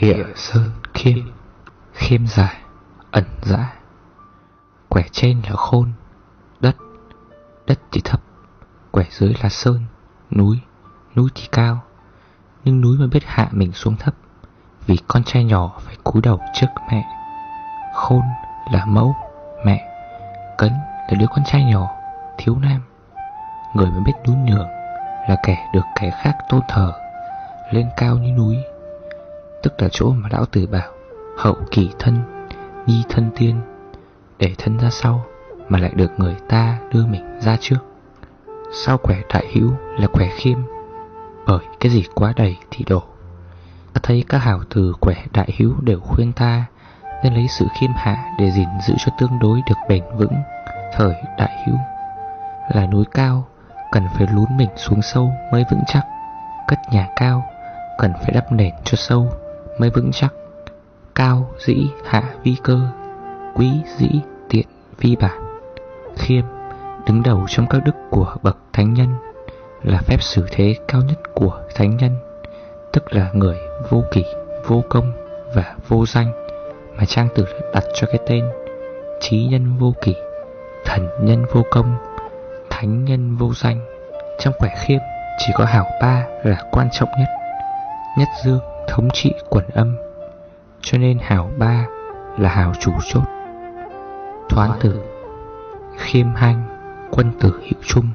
Địa sơn khiêm Khiêm dài, Ẩn dã Quẻ trên là khôn, Đất Đất thì thấp. Quẻ dưới là sơn, Núi Núi thì cao. Nhưng núi mới biết hạ mình xuống thấp, Vì con trai nhỏ phải cúi đầu trước mẹ. Khôn là mẫu, Mẹ. Cấn là đứa con trai nhỏ, Thiếu nam. Người mới biết núi nhường Là kẻ được kẻ khác tôn thờ, Lên cao như núi. Tức là chỗ mà lão tử bảo, Hậu kỳ thân, Nhi thân tiên, Để thân ra sau, Mà lại được người ta đưa mình ra trước. Sao khỏe đại hữu là khỏe khiêm? Bởi cái gì quá đầy thì đổ. Ta thấy các hảo từ khỏe đại hữu đều khuyên ta, Nên lấy sự khiêm hạ để gìn giữ cho tương đối được bền vững, Thời đại hữu. Là núi cao, Cần phải lún mình xuống sâu mới vững chắc. Cất nhà cao, Cần phải đắp nền cho sâu mới vững chắc. Cao dĩ hạ vi cơ Quý dĩ tiện vi bản. Khiêm đứng đầu trong các đức của bậc thánh nhân Là phép xử thế cao nhất của thánh nhân Tức là người vô kỷ, vô công và vô danh Mà Trang Tử đặt cho cái tên Trí nhân vô kỷ, thần nhân vô công, thánh nhân vô danh. Trong quẻ khiêm chỉ có hảo ba là quan trọng nhất Nhất dương thống trị quần âm. Cho nên hào ba là hào chủ chốt. Thoán tử, Khiêm hanh, Quân tử hữu trung.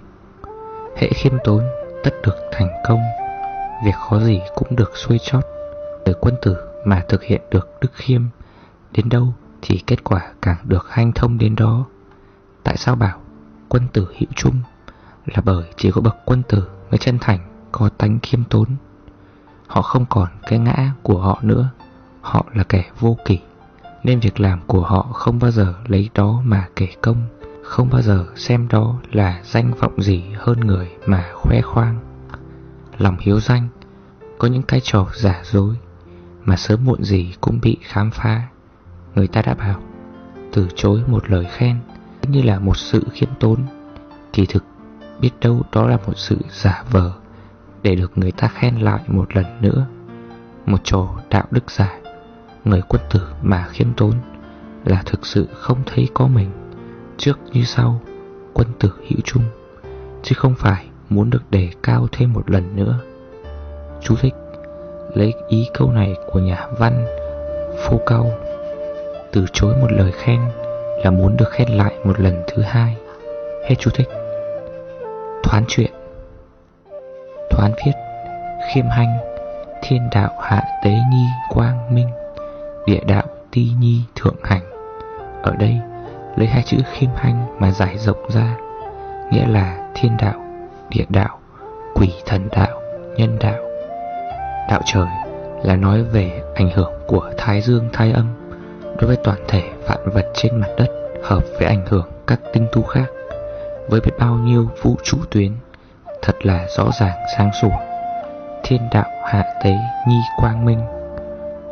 Hệ khiêm tốn tất được thành công. Việc khó gì cũng được xuôi chót. Từ quân tử mà thực hiện được đức khiêm, Đến đâu thì kết quả càng được hanh thông đến đó. Tại sao bảo quân tử hữu trung? Là bởi chỉ có bậc quân tử mới chân thành có tánh khiêm tốn. Họ không còn cái ngã của họ nữa. Họ là kẻ vô kỷ, Nên việc làm của họ không bao giờ lấy đó mà kể công, Không bao giờ xem đó là danh vọng gì hơn người mà khoe khoang. Lòng hiếu danh, Có những cái trò giả dối Mà sớm muộn gì cũng bị khám phá. Người ta đã bảo, Từ chối một lời khen Như là một sự khiêm tốn. Kỳ thực, biết đâu đó là một sự giả vờ để được người ta khen lại một lần nữa. Một trò đạo đức giả, Người quân tử mà khiêm tốn, Là thực sự không thấy có mình. Trước như sau, Quân tử hữu chung Chứ không phải muốn được đề cao thêm một lần nữa. Chú thích, Lấy ý câu này của nhà văn Phô Cao. Từ chối một lời khen Là muốn được khen lại một lần thứ hai. Hết chú thích. Thoán chuyện. Thoán viết Khiêm hanh Thiên đạo hạ tế nhi quang minh Địa đạo ti nhi thượng hành. Ở đây lấy hai chữ khiêm hanh mà giải rộng ra Nghĩa là thiên đạo, địa đạo, quỷ thần đạo, nhân đạo. Đạo trời là nói về ảnh hưởng của thái dương thái âm Đối với toàn thể vạn vật trên mặt đất Hợp với ảnh hưởng các tinh tu khác. Với biết bao nhiêu vũ trụ tuyến Thật là rõ ràng sáng sủa. Thiên đạo hạ tế nhi quang minh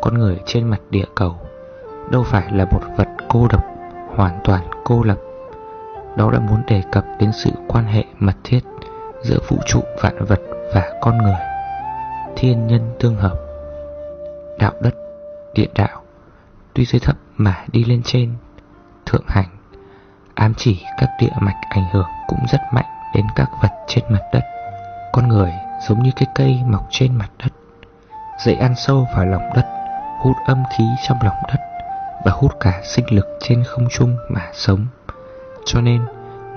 Con người trên mặt địa cầu Đâu phải là một vật cô độc Hoàn toàn cô lập. Đó là muốn đề cập đến sự quan hệ mật thiết Giữa vũ trụ vạn vật và con người. Thiên nhân tương hợp Đạo đất, địa đạo Tuy dưới thấp mà đi lên trên Thượng hành Ám chỉ các địa mạch ảnh hưởng cũng rất mạnh đến các vật trên mặt đất. Con người giống như cái cây mọc trên mặt đất, Dễ ăn sâu vào lòng đất, Hút âm khí trong lòng đất Và hút cả sinh lực trên không trung mà sống. Cho nên,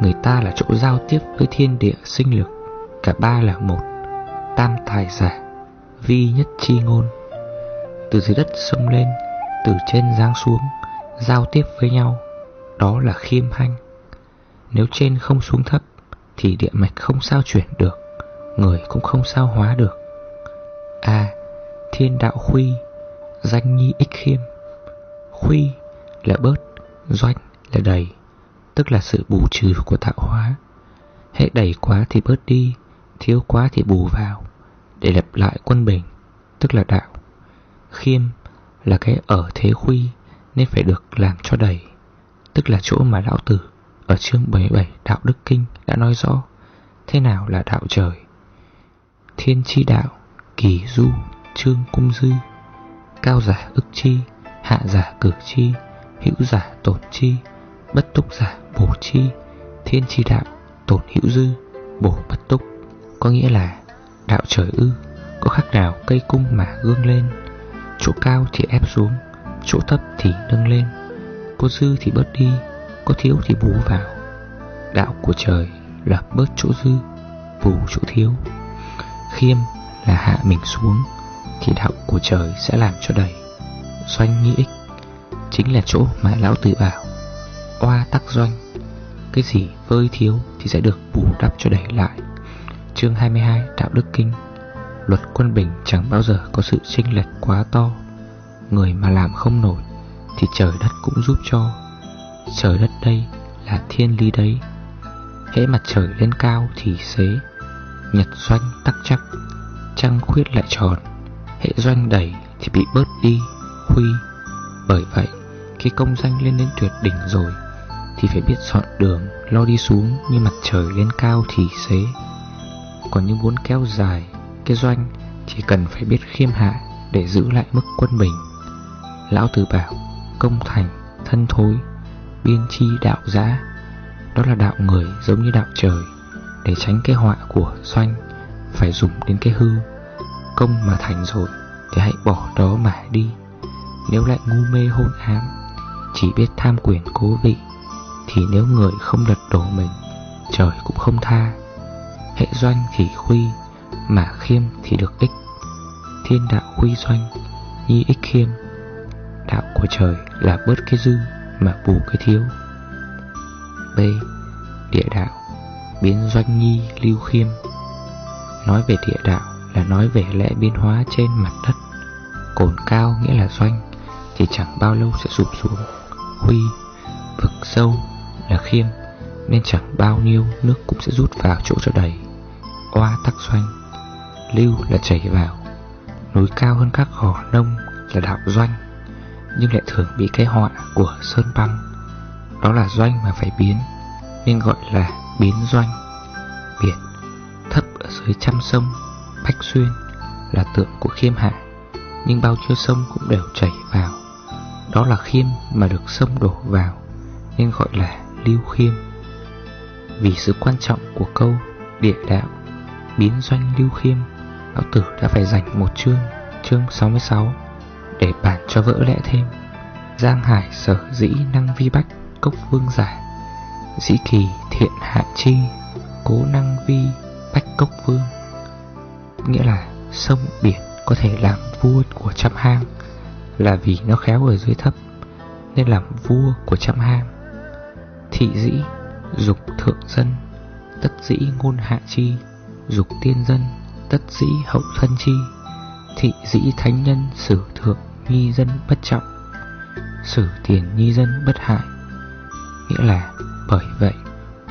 người ta là chỗ giao tiếp với thiên địa sinh lực, Cả ba là một, Tam tài giả, Vi nhất chi ngôn. Từ dưới đất sông lên, Từ trên giáng xuống, Giao tiếp với nhau, Đó là khiêm hanh. Nếu trên không xuống thấp thì địa mạch không sao chuyển được, Người cũng không sao hóa được. À Thiên đạo khuy, Danh nhi ích khiêm. Khuy là bớt, Doanh là đầy, Tức là sự bù trừ của tạo hóa. Hệ đầy quá thì bớt đi, Thiếu quá thì bù vào, Để lập lại quân bình, Tức là đạo. Khiêm là cái ở thế khuy, Nên phải được làm cho đầy, Tức là chỗ mà lão tử ở chương 77 Đạo Đức Kinh đã nói rõ thế nào là đạo trời. Thiên chi đạo, kỳ du, trương cung dư, cao giả ức chi Hạ giả cử chi Hữu giả tổn chi Bất túc giả bổ chi Thiên chi đạo tổn hữu dư Bổ bất túc Có nghĩa là đạo trời ư Có khác nào cây cung mà gương lên Chỗ cao thì ép xuống Chỗ thấp thì nâng lên cô dư thì bớt đi có thiếu thì bù vào. Đạo của trời là bớt chỗ dư, Bù chỗ thiếu. Khiêm là hạ mình xuống, Thì đạo của trời sẽ làm cho đầy. Doanh nghĩ ích Chính là chỗ mà lão tử bảo. Oa tắc doanh, Cái gì vơi thiếu thì sẽ được bù đắp cho đầy lại. Chương 22 Đạo Đức Kinh. Luật quân bình chẳng bao giờ có sự chênh lệch quá to. Người mà làm không nổi Thì trời đất cũng giúp cho. Trời đất đây là thiên lý đấy. Hễ mặt trời lên cao thì xế, Nhật doanh tắc chắc Trăng khuyết lại tròn. Hệ doanh đẩy thì bị bớt đi Huy Bởi vậy, khi công danh lên đến tuyệt đỉnh rồi, Thì phải biết chọn đường, Lo đi xuống như mặt trời lên cao thì xế. Còn như muốn kéo dài, Cái doanh Thì cần phải biết khiêm hạ Để giữ lại mức quân bình. Lão tử bảo, Công thành, Thân thối. Biên chi đạo giã Đó là đạo người giống như đạo trời, Để tránh cái họa của doanh Phải dùng đến cái hư. Công mà thành rồi Thì hãy bỏ đó mà đi. Nếu lại ngu mê hôn ám Chỉ biết tham quyền cố vị, Thì nếu người không lật đổ mình, Trời cũng không tha. Hệ doanh thì khuy, Mà khiêm thì được ích. Thiên đạo khuy doanh Nhi ích khiêm. Đạo của trời là bớt cái dư. Mà bù cái thiếu. B. Địa đạo Biến doanh nhi lưu khiêm. Nói về địa đạo là nói về lẽ biến hóa trên mặt đất. Cồn cao nghĩa là doanh, Thì chẳng bao lâu sẽ sụp xuống. Huy, Vực sâu là khiêm, Nên chẳng bao nhiêu nước cũng sẽ rút vào chỗ cho đầy. Oa tắc doanh, Lưu là chảy vào. Núi cao hơn các gò nông là đạo doanh. Nhưng lại thường bị cái họa của sơn băng. Đó là doanh mà phải biến, Nên gọi là biến doanh. Biển, thấp ở dưới trăm sông, Bách Xuyên là tượng của khiêm hạ, Nhưng bao nhiêu sông cũng đều chảy vào. Đó là khiêm mà được sông đổ vào, Nên gọi là lưu khiêm. Vì sự quan trọng của câu địa đạo, Biến doanh lưu khiêm, Lão Tử đã phải dành một chương Chương 66 để bàn cho vỡ lẽ thêm. Giang Hải sở dĩ năng vi bách Cốc vương giả Dĩ kỳ thiện hạ chi, Cố năng vi bách cốc vương. Nghĩa là sông biển có thể làm vua của trăm hang Là vì nó khéo ở dưới thấp, Nên làm vua của trăm hang. Thị dĩ, Dục thượng dân. Tất dĩ ngôn hạ chi, Dục tiên dân. Tất dĩ hậu thân chi. Thị dĩ thánh nhân sử thượng Nhi dân bất trọng Sử tiền nhi dân bất hại. Nghĩa là bởi vậy,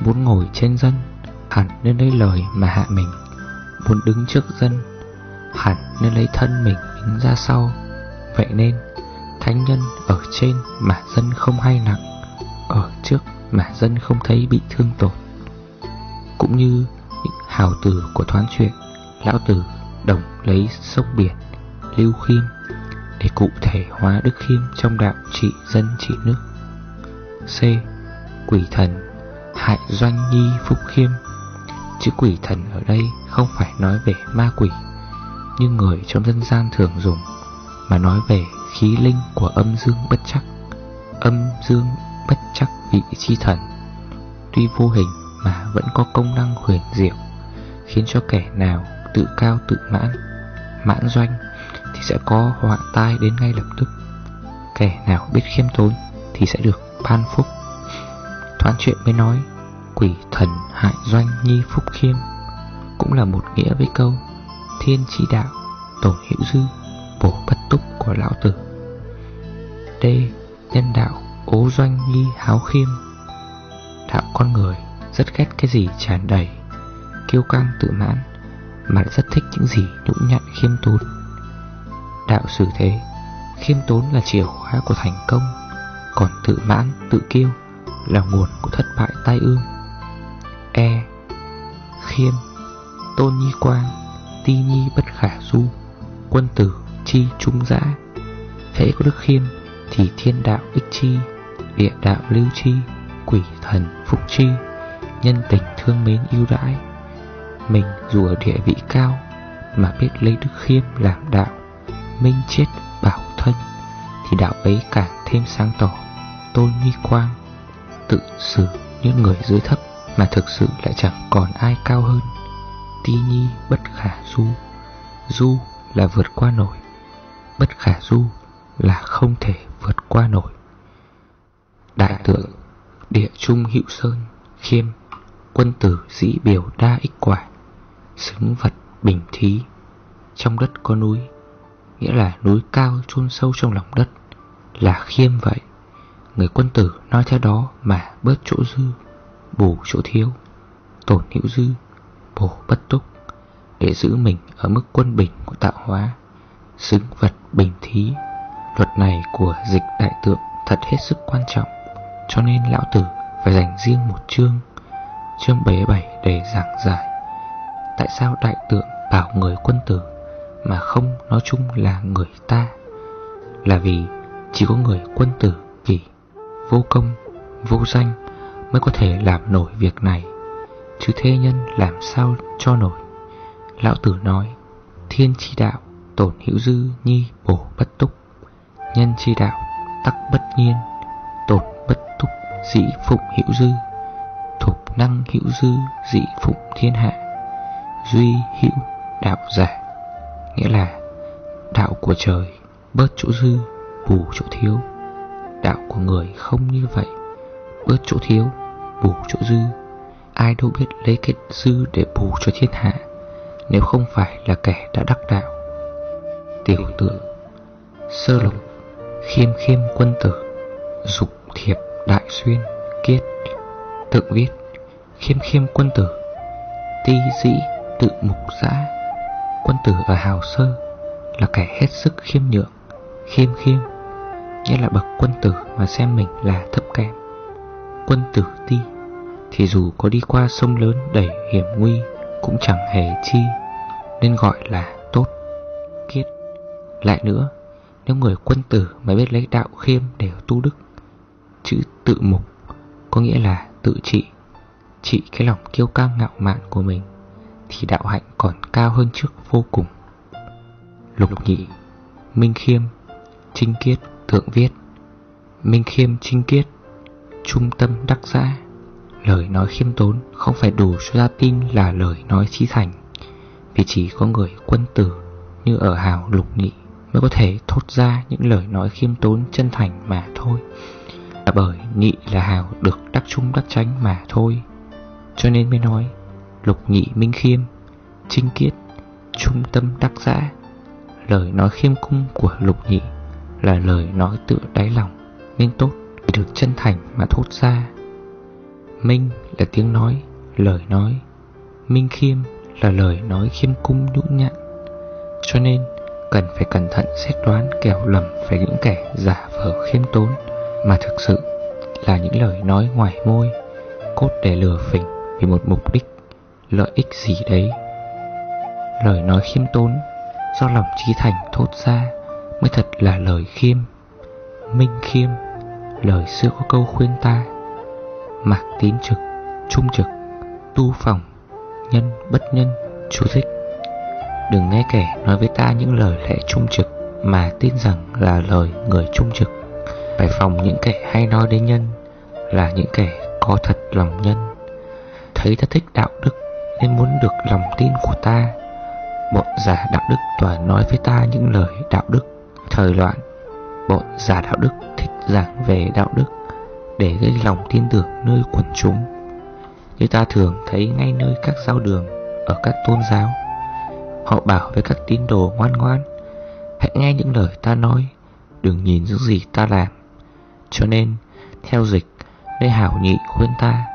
Muốn ngồi trên dân Hẳn nên lấy lời mà hạ mình, Muốn đứng trước dân Hẳn nên lấy thân mình đứng ra sau. Vậy nên, Thánh nhân ở trên mà dân không hay nặng, Ở trước mà dân không thấy bị thương tổn. Cũng như những hào tử của thoáng chuyện Lão tử đồng lấy sông biển, Lưu khiêm để cụ thể hóa đức khiêm trong đạo trị dân trị nước. C. Quỷ thần Hại doanh nhi phúc khiêm. Chữ quỷ thần ở đây không phải nói về ma quỷ Như người trong dân gian thường dùng, Mà nói về khí linh của âm dương bất chắc. Âm dương bất chắc vị chi thần, Tuy vô hình mà vẫn có công năng huyền diệu, Khiến cho kẻ nào tự cao tự mãn Mãn doanh thì sẽ có họa tai đến ngay lập tức. Kẻ nào biết khiêm tốn thì sẽ được ban phúc. Thoán chuyện mới nói, Quỷ thần hại doanh nhi phúc khiêm Cũng là một nghĩa với câu, Thiên chi đạo, Tổn hữu dư, Bổ bất túc của lão tử. D. Nhân đạo, Ố doanh nhi háo khiêm. Đạo con người Rất ghét cái gì tràn đầy, Kiêu căng tự mãn, Mà rất thích những gì nhũng nhặn khiêm tốn. Đạo xử thế. Khiêm tốn là chìa khóa của thành công Còn tự mãn, tự kiêu Là nguồn của thất bại tai ương. E. Khiêm Tôn nhi quang Ti nhi bất khả du Quân tử chi trung dã hễ có đức khiêm Thì thiên đạo ích chi Địa đạo lưu chi Quỷ thần phúc chi Nhân tình thương mến yêu đãi. Mình dù ở địa vị cao Mà biết lấy đức khiêm làm đạo Minh chết bảo thân, Thì đạo ấy càng thêm sáng tỏ. Tôn nghi quang Tự xử những người dưới thấp Mà thực sự lại chẳng còn ai cao hơn. Ti nhi bất khả du Du là vượt qua nổi, Bất khả du là không thể vượt qua nổi. Đại tượng Địa trung hữu sơn Khiêm, Quân tử dĩ biểu đa ích quả, Xứng vật bình thí. Trong đất có núi Nghĩa là núi cao chôn sâu trong lòng đất. Là khiêm vậy. Người quân tử nói theo đó mà bớt chỗ dư, Bù chỗ thiếu, Tổn hữu dư, Bổ bất túc, Để giữ mình ở mức quân bình của tạo hóa, Xứng vật bình thí. Luật này của dịch đại tượng thật hết sức quan trọng, Cho nên lão tử phải dành riêng một chương Chương 77 để giảng giải Tại sao đại tượng bảo người quân tử mà không nói chung là người ta Là vì chỉ có người quân tử kỷ vô công, vô danh Mới có thể làm nổi việc này. Chứ thế nhân làm sao cho nổi? Lão tử nói Thiên chi đạo tổn hữu dư nhi bổ bất túc. Nhân chi đạo tắc bất nhiên Tổn bất túc dĩ phụng hữu dư. Thục năng hữu dư dĩ phụng thiên hạ. Duy hữu đạo giả. Nghĩa là đạo của trời bớt chỗ dư, bù chỗ thiếu. Đạo của người không như vậy, Bớt chỗ thiếu, bù chỗ dư. Ai đâu biết lấy cái dư để bù cho thiên hạ, Nếu không phải là kẻ đã đắc đạo. Tiểu tượng Sơ lục, Khiêm khiêm quân tử, Dục thiệp đại xuyên, Kiết Tự viết, Khiêm khiêm quân tử, Ti dĩ, tự mục giã. Quân tử ở Hào Sơ Là kẻ hết sức khiêm nhượng, Khiêm khiêm, Nghĩa là bậc quân tử mà xem mình là thấp kém. Quân tử ti Thì dù có đi qua sông lớn đầy hiểm nguy Cũng chẳng hề chi, Nên gọi là tốt Kiết. Lại nữa, Nếu người quân tử mà biết lấy đạo khiêm để tu đức, Chữ tự mục Có nghĩa là tự trị Trị cái lòng kiêu căng ngạo mạn của mình. Thì đạo hạnh còn cao hơn trước vô cùng. Lục nhị, Minh khiêm, Trinh kiết, thượng viết. Minh khiêm, trinh kiết, Trung tâm đắc giã. Lời nói khiêm tốn không phải đủ cho ra tin là lời nói trí thành. Vì chỉ có người quân tử như ở hào lục nhị Mới có thể thốt ra những lời nói khiêm tốn chân thành mà thôi. Là bởi nhị là hào được đắc trung đắc tránh mà thôi. Cho nên mới nói Lục nhị minh khiêm Trinh kiết Trung tâm đắc giã. Lời nói khiêm cung của lục nhị Là lời nói tự đáy lòng Nên tốt vì được chân thành mà thốt ra. Minh là tiếng nói Lời nói. Minh khiêm là lời nói khiêm cung nhũn nhặn. Cho nên cần phải cẩn thận xét đoán kẻo lầm phải những kẻ giả vờ khiêm tốn Mà thực sự là những lời nói ngoài môi Cốt để lừa phỉnh vì một mục đích, lợi ích gì đấy. Lời nói khiêm tốn do lòng trí thành thốt ra mới thật là lời khiêm. Minh khiêm, lời xưa có câu khuyên ta, mạc tín trực, trung trực, tu phòng, nhân bất nhân, chú thích. Đừng nghe kẻ nói với ta những lời lẽ trung trực mà tin rằng là lời người trung trực. Phải phòng những kẻ hay nói đến nhân là những kẻ có thật lòng nhân thấy ta thích đạo đức nên muốn được lòng tin của ta. Bọn giả đạo đức toàn nói với ta những lời đạo đức Thời loạn. Bọn giả đạo đức thích giảng về đạo đức Để gây lòng tin tưởng nơi quần chúng. Như ta thường thấy ngay nơi các giáo đường Ở các tôn giáo, Họ bảo với các tín đồ ngoan ngoan, Hãy nghe những lời ta nói, Đừng nhìn những gì ta làm. Cho nên, Theo dịch Lê Hảo Nhị khuyên ta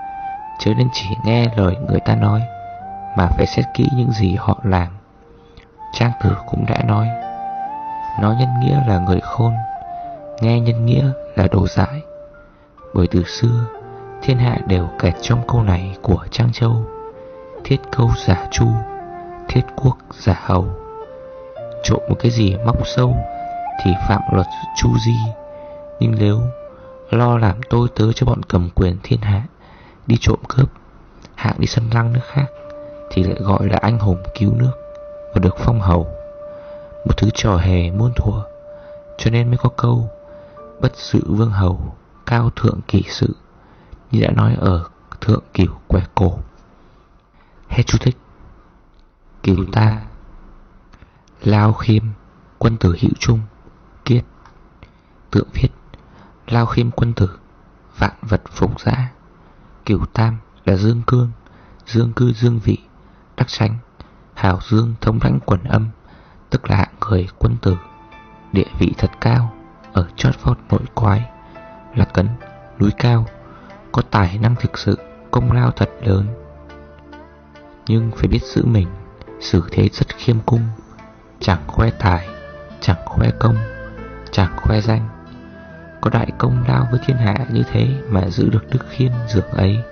Chứ nên chỉ nghe lời người ta nói. Mà phải xét kỹ những gì họ làm. Trang tử cũng đã nói. Nói nhân nghĩa là người khôn, Nghe nhân nghĩa là đồ dại Bởi từ xưa, Thiên hạ đều kẹt trong câu này của Trang Châu. Thiết câu giả chu, Thiết quốc giả hầu. Trộm một cái gì móc sâu thì phạm luật chu di. Nhưng nếu lo làm tôi tớ cho bọn cầm quyền thiên hạ, Đi trộm cướp, Hạng đi săn lăng nước khác thì lại gọi là anh hùng cứu nước Và được phong hầu. Một thứ trò hề muôn thuở, Cho nên mới có câu, Bất sự vương hầu, Cao thượng kỳ sự, Như đã nói ở thượng cửu quẻ cổ. Hết chú thích. Cửu ta, Lao khiêm, Quân tử hữu trung, Kiết. Tượng viết, Lao khiêm quân tử, Vạn vật phục giã. Cửu tam là dương cương, Dương cư dương vị. Đắc sanh Hào dương thông lãnh quần âm, Tức là hạng người quân tử, Địa vị thật cao, Ở chót vót nội quái, Là cấn, núi cao, Có tài năng thực sự, Công lao thật lớn. Nhưng phải biết giữ mình, Xử thế rất khiêm cung, Chẳng khoe tài, Chẳng khoe công, Chẳng khoe danh. Có đại công lao với thiên hạ như thế Mà giữ được đức khiêm dược ấy,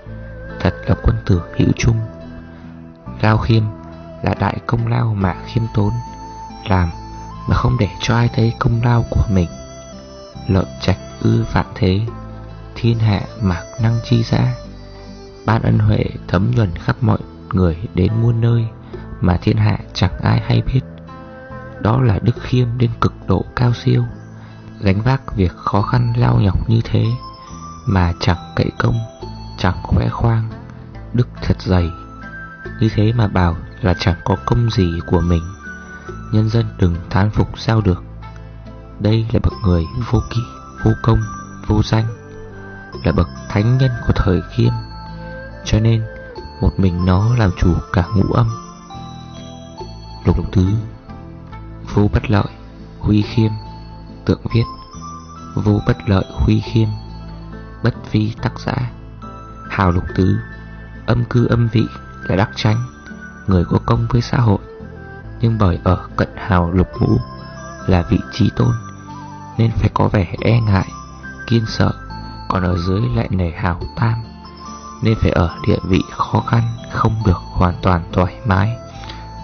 Thật là quân tử hữu trung. Lao khiêm Là đại công lao mà khiêm tốn, Làm mà không để cho ai thấy công lao của mình. Lợi trạch ư vạn thế, Thiên hạ mạc năng chi ra. Ban ân huệ thấm nhuần khắp mọi người đến muôn nơi Mà thiên hạ chẳng ai hay biết. Đó là đức khiêm đến cực độ cao siêu, Gánh vác việc khó khăn lao nhọc như thế Mà chẳng cậy công, Chẳng khoe khoang, Đức thật dày. Như thế mà bảo là chẳng có công gì của mình. Nhân dân đừng thán phục sao được. Đây là bậc người vô kỷ, vô công, vô danh Là bậc thánh nhân của thời khiêm Cho nên một mình nó làm chủ cả ngũ âm. Lục tứ Vô bất lợi, huy khiêm Tượng viết Vô bất lợi, huy khiêm Bất vi tác giả Hào lục tứ Âm cư âm vị là đắc tranh Người có công với xã hội. Nhưng bởi ở cận hào lục ngũ Là vị trí tôn, Nên phải có vẻ e ngại, Kiên sợ. Còn ở dưới lại nể hào tam, Nên phải ở địa vị khó khăn, Không được hoàn toàn thoải mái.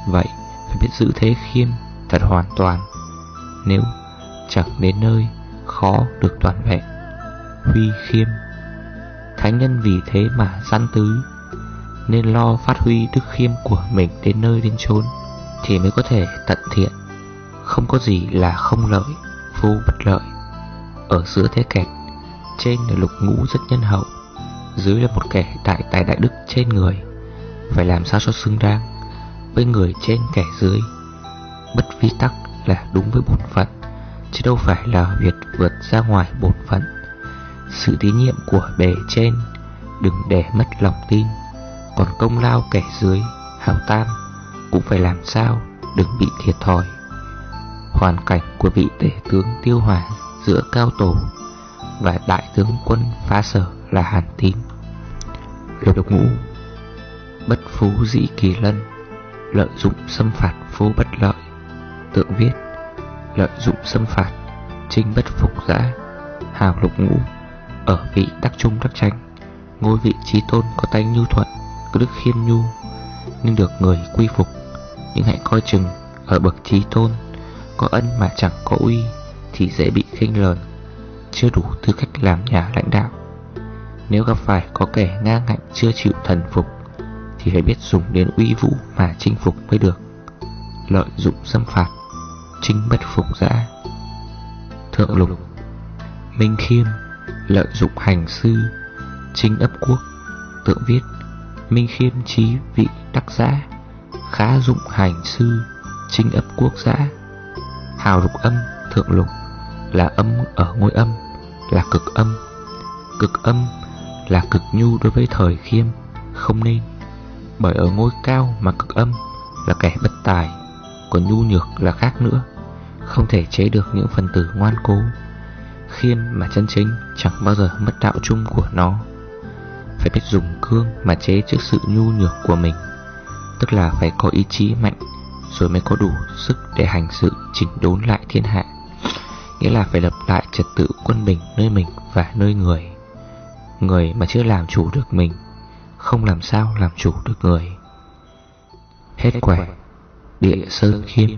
Vậy phải biết giữ thế khiêm Thật hoàn toàn, Nếu chẳng đến nơi Khó được toàn vẹn. Huy khiêm, Thánh nhân vì thế mà gian tứ nên lo phát huy đức khiêm của mình đến nơi đến chốn Thì mới có thể tận thiện. Không có gì là không lợi, vô bất lợi. Ở giữa thế kẹt Trên là lục ngũ rất nhân hậu Dưới là một kẻ đại tài đại đức trên người Phải làm sao cho xứng đáng Với người trên kẻ dưới. Bất vi tắc là đúng với bổn phận Chứ đâu phải là việc vượt ra ngoài bổn phận. Sự tín nhiệm của bề trên Đừng để mất lòng tin. Còn công lao kẻ dưới Hào tam, Cũng phải làm sao Đừng bị thiệt thòi. Hoàn cảnh của vị tể tướng tiêu hòa Giữa cao tổ Và đại tướng quân phá sở là Hàn Tín. Lục ngũ, Bất phú dĩ kỳ lân, Lợi dụng xâm phạt vô bất lợi. Tượng viết, Lợi dụng xâm phạt Trinh bất phục giã. Hào lục ngũ, ở vị đắc trung đắc tranh Ngôi vị trí tôn có tay nhu thuận có đức khiêm nhu, Nhưng được người quy phục, Nhưng hãy coi chừng Ở bậc trí tôn, Có ân mà chẳng có uy Thì dễ bị khinh lờn, Chưa đủ tư cách làm nhà lãnh đạo. Nếu gặp phải có kẻ ngang ngạnh Chưa chịu thần phục, Thì phải biết dùng đến uy vũ mà chinh phục mới được. Lợi dụng xâm phạt Chính bất phục dã. Thượng lục, Minh khiêm, lợi dụng hành sư trinh ấp quốc, Tượng viết. Minh khiêm trí vị đắc giã, Khá dụng hành sư Trinh ấp quốc giã. Hào lục âm, thượng lục, Là âm ở ngôi âm, Là cực âm. Cực âm là cực nhu đối với thời khiêm, Không nên. Bởi ở ngôi cao mà cực âm Là kẻ bất tài, Còn nhu nhược là khác nữa. Không thể chế được những phần tử ngoan cố. Khiêm mà chân chính chẳng bao giờ mất đạo chung của nó. Phải biết dùng cương mà chế trước sự nhu nhược của mình. Tức là phải có ý chí mạnh Rồi mới có đủ sức để hành sự chỉnh đốn lại thiên hạ. Nghĩa là phải lập lại trật tự quân bình nơi mình và nơi người. Người mà chưa làm chủ được mình Không làm sao làm chủ được người. Hết quẻ Địa sơ khiêm